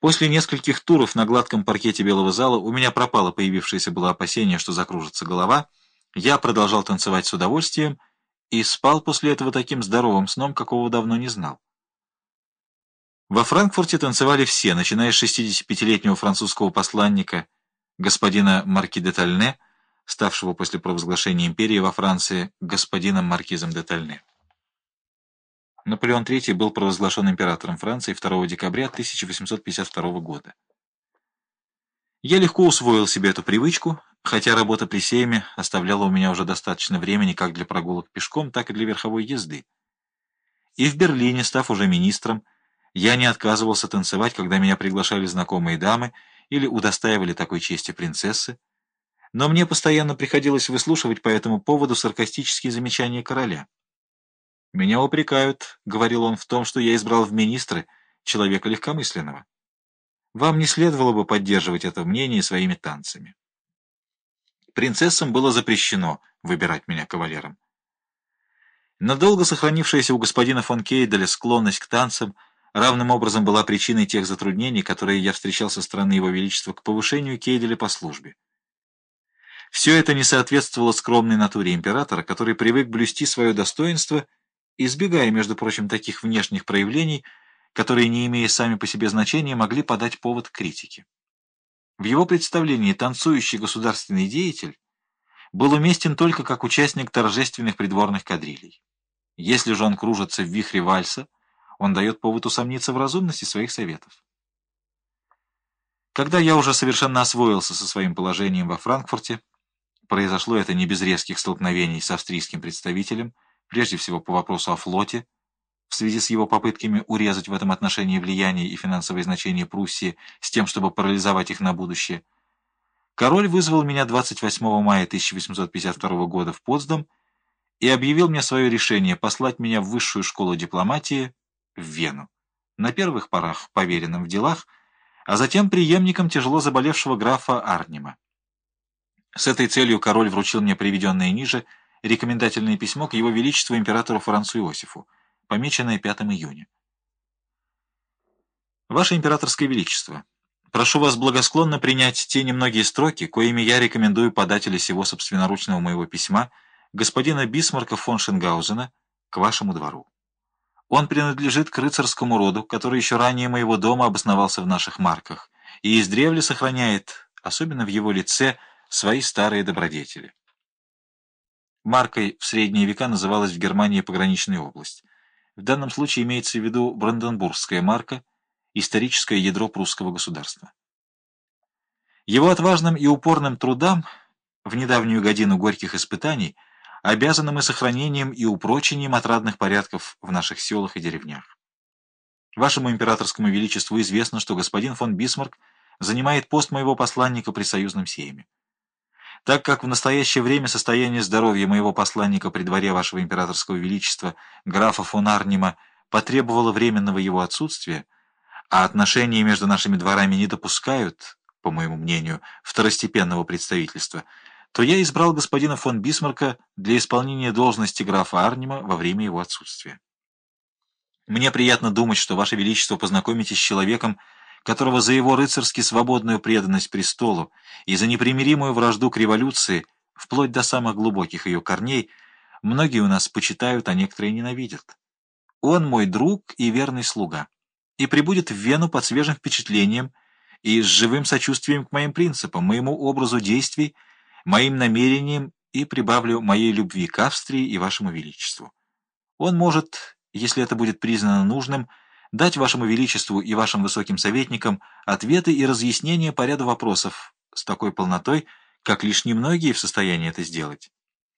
После нескольких туров на гладком паркете белого зала у меня пропало появившееся было опасение, что закружится голова. Я продолжал танцевать с удовольствием и спал после этого таким здоровым сном, какого давно не знал. Во Франкфурте танцевали все, начиная с 65-летнего французского посланника господина Марки де Тальне, ставшего после провозглашения империи во Франции господином Маркизом де Тальне. Наполеон III был провозглашен императором Франции 2 декабря 1852 года. Я легко усвоил себе эту привычку, хотя работа при сейме оставляла у меня уже достаточно времени как для прогулок пешком, так и для верховой езды. И в Берлине, став уже министром, я не отказывался танцевать, когда меня приглашали знакомые дамы или удостаивали такой чести принцессы, но мне постоянно приходилось выслушивать по этому поводу саркастические замечания короля. «Меня упрекают», — говорил он, — «в том, что я избрал в министры человека легкомысленного. Вам не следовало бы поддерживать это мнение своими танцами». Принцессам было запрещено выбирать меня кавалером. Надолго сохранившаяся у господина фон Кейделя склонность к танцам равным образом была причиной тех затруднений, которые я встречал со стороны его величества к повышению Кейделя по службе. Все это не соответствовало скромной натуре императора, который привык блюсти свое достоинство — избегая, между прочим, таких внешних проявлений, которые, не имея сами по себе значения, могли подать повод к критике. В его представлении танцующий государственный деятель был уместен только как участник торжественных придворных кадрилей. Если же он кружится в вихре вальса, он дает повод усомниться в разумности своих советов. Когда я уже совершенно освоился со своим положением во Франкфурте, произошло это не без резких столкновений с австрийским представителем, прежде всего по вопросу о флоте, в связи с его попытками урезать в этом отношении влияние и финансовые значения Пруссии с тем, чтобы парализовать их на будущее. Король вызвал меня 28 мая 1852 года в Потсдам и объявил мне свое решение послать меня в высшую школу дипломатии в Вену, на первых порах поверенным в делах, а затем преемником тяжело заболевшего графа Арнима. С этой целью король вручил мне приведенное ниже – рекомендательное письмо к его величеству императору Францу Иосифу, помеченное 5 июня. Ваше императорское величество, прошу вас благосклонно принять те немногие строки, коими я рекомендую подателя сего собственноручного моего письма, господина Бисмарка фон Шенгаузена, к вашему двору. Он принадлежит к рыцарскому роду, который еще ранее моего дома обосновался в наших марках, и издревле сохраняет, особенно в его лице, свои старые добродетели. Маркой в средние века называлась в Германии пограничная область. В данном случае имеется в виду Бранденбургская марка, историческое ядро прусского государства. Его отважным и упорным трудам в недавнюю годину горьких испытаний обязаны мы сохранением и упрочением отрадных порядков в наших селах и деревнях. Вашему императорскому величеству известно, что господин фон Бисмарк занимает пост моего посланника при союзном сейме. Так как в настоящее время состояние здоровья моего посланника при дворе вашего императорского величества, графа фон Арнима, потребовало временного его отсутствия, а отношения между нашими дворами не допускают, по моему мнению, второстепенного представительства, то я избрал господина фон Бисмарка для исполнения должности графа Арнима во время его отсутствия. Мне приятно думать, что Ваше Величество познакомитесь с человеком, которого за его рыцарски свободную преданность престолу и за непримиримую вражду к революции, вплоть до самых глубоких ее корней, многие у нас почитают, а некоторые ненавидят. Он мой друг и верный слуга, и прибудет в Вену под свежим впечатлением и с живым сочувствием к моим принципам, моему образу действий, моим намерениям и прибавлю моей любви к Австрии и вашему величеству. Он может, если это будет признано нужным, дать вашему величеству и вашим высоким советникам ответы и разъяснения по ряду вопросов с такой полнотой, как лишь немногие в состоянии это сделать.